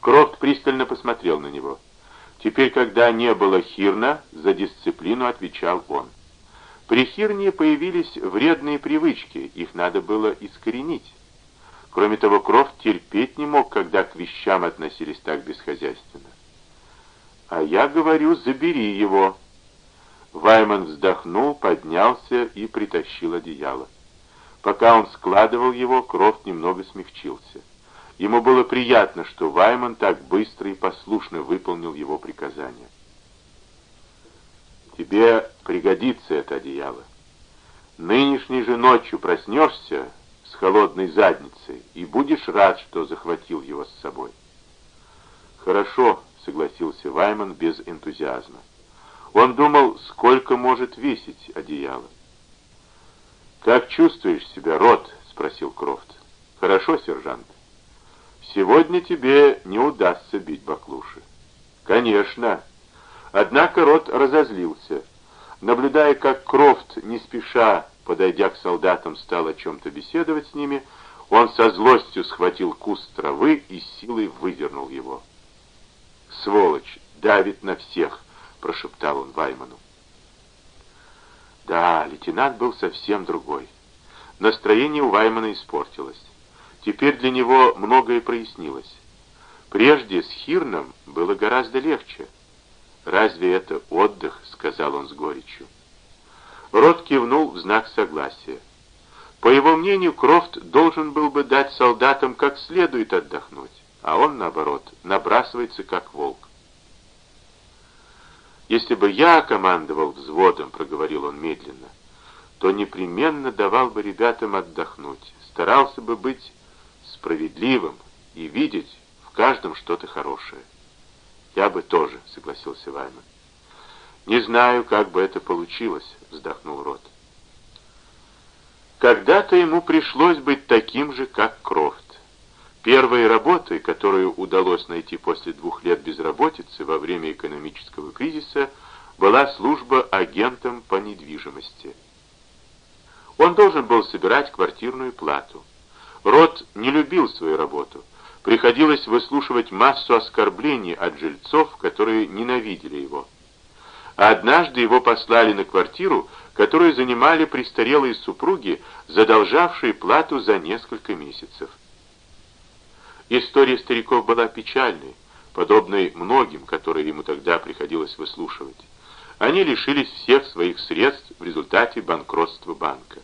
Крофт пристально посмотрел на него. Теперь, когда не было Хирна, за дисциплину отвечал он. При Хирне появились вредные привычки, их надо было искоренить. Кроме того, Крофт терпеть не мог, когда к вещам относились так бесхозяйственно. «А я говорю, забери его». Вайман вздохнул, поднялся и притащил одеяло. Пока он складывал его, Крофт немного смягчился. Ему было приятно, что Вайман так быстро и послушно выполнил его приказание. «Тебе пригодится это одеяло. Нынешней же ночью проснешься с холодной задницей и будешь рад, что захватил его с собой». «Хорошо», — согласился Вайман без энтузиазма. Он думал, сколько может весить одеяло. «Как чувствуешь себя, Рот?» — спросил Крофт. «Хорошо, сержант. Сегодня тебе не удастся бить баклуши». «Конечно». Однако Рот разозлился. Наблюдая, как Крофт, не спеша, подойдя к солдатам, стал о чем-то беседовать с ними, он со злостью схватил куст травы и силой выдернул его. «Сволочь! Давит на всех!» — прошептал он Вайману. Да, лейтенант был совсем другой. Настроение у Ваймана испортилось. Теперь для него многое прояснилось. Прежде с Хирном было гораздо легче. «Разве это отдых?» — сказал он с горечью. Рот кивнул в знак согласия. По его мнению, Крофт должен был бы дать солдатам как следует отдохнуть, а он, наоборот, набрасывается как волк. «Если бы я командовал взводом», — проговорил он медленно, «то непременно давал бы ребятам отдохнуть, старался бы быть справедливым и видеть в каждом что-то хорошее». «Я бы тоже», — согласился Вайман. «Не знаю, как бы это получилось», — вздохнул Рот. Когда-то ему пришлось быть таким же, как Крофт. Первой работой, которую удалось найти после двух лет безработицы во время экономического кризиса, была служба агентом по недвижимости. Он должен был собирать квартирную плату. Рот не любил свою работу. Приходилось выслушивать массу оскорблений от жильцов, которые ненавидели его. А однажды его послали на квартиру, которую занимали престарелые супруги, задолжавшие плату за несколько месяцев. История стариков была печальной, подобной многим, которые ему тогда приходилось выслушивать. Они лишились всех своих средств в результате банкротства банка.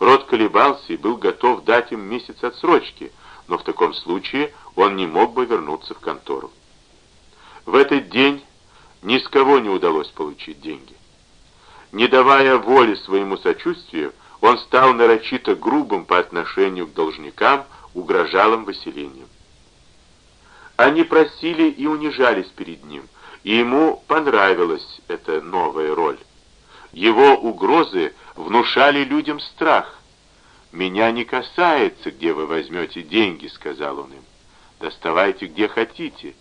Род колебался и был готов дать им месяц отсрочки, но в таком случае он не мог бы вернуться в контору. В этот день ни с кого не удалось получить деньги. Не давая воли своему сочувствию, он стал нарочито грубым по отношению к должникам, угрожал им выселением. Они просили и унижались перед ним, и ему понравилась эта новая роль. Его угрозы внушали людям страх. «Меня не касается, где вы возьмете деньги», — сказал он им. «Доставайте, где хотите».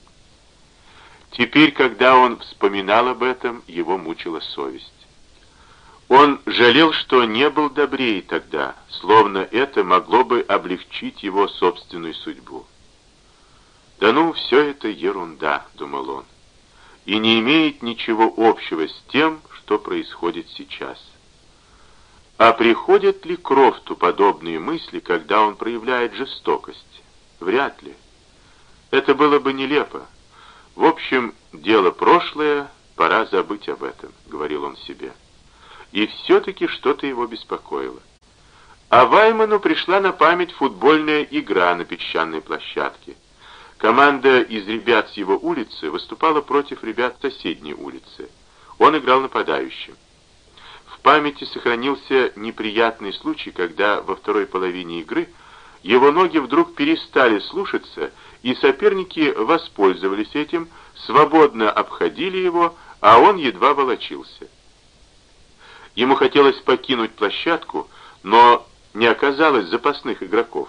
Теперь, когда он вспоминал об этом, его мучила совесть. Он жалел, что не был добрее тогда, словно это могло бы облегчить его собственную судьбу. «Да ну, все это ерунда», — думал он, «и не имеет ничего общего с тем, что происходит сейчас». А приходят ли Крофту подобные мысли, когда он проявляет жестокость? Вряд ли. Это было бы нелепо. В общем, дело прошлое, пора забыть об этом, говорил он себе и все-таки что-то его беспокоило. А Вайману пришла на память футбольная игра на песчаной площадке. Команда из ребят с его улицы выступала против ребят соседней улицы. Он играл нападающим. В памяти сохранился неприятный случай, когда во второй половине игры его ноги вдруг перестали слушаться, и соперники воспользовались этим, свободно обходили его, а он едва волочился. Ему хотелось покинуть площадку, но не оказалось запасных игроков.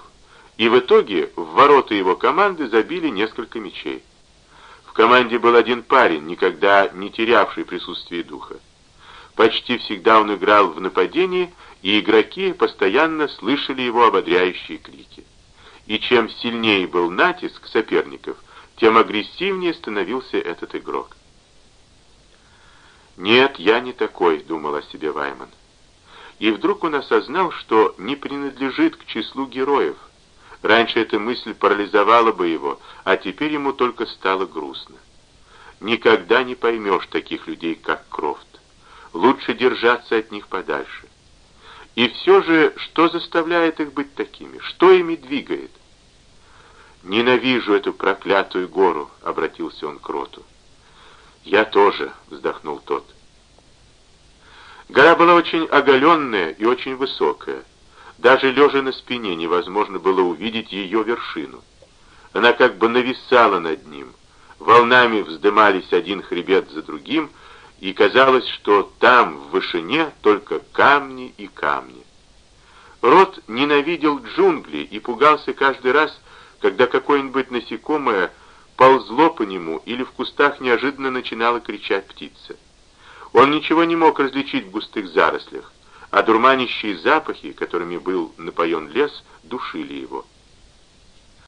И в итоге в ворота его команды забили несколько мячей. В команде был один парень, никогда не терявший присутствие духа. Почти всегда он играл в нападении, и игроки постоянно слышали его ободряющие крики. И чем сильнее был натиск соперников, тем агрессивнее становился этот игрок. «Нет, я не такой», — думал о себе Вайман. И вдруг он осознал, что не принадлежит к числу героев. Раньше эта мысль парализовала бы его, а теперь ему только стало грустно. Никогда не поймешь таких людей, как Крофт. Лучше держаться от них подальше. И все же, что заставляет их быть такими? Что ими двигает? «Ненавижу эту проклятую гору», — обратился он к Роту. «Я тоже», — вздохнул тот. Гора была очень оголенная и очень высокая. Даже лежа на спине невозможно было увидеть ее вершину. Она как бы нависала над ним. Волнами вздымались один хребет за другим, и казалось, что там, в вышине, только камни и камни. Рот ненавидел джунгли и пугался каждый раз, когда какое-нибудь насекомое ползло по нему или в кустах неожиданно начинала кричать птица. Он ничего не мог различить в густых зарослях, а дурманящие запахи, которыми был напоен лес, душили его.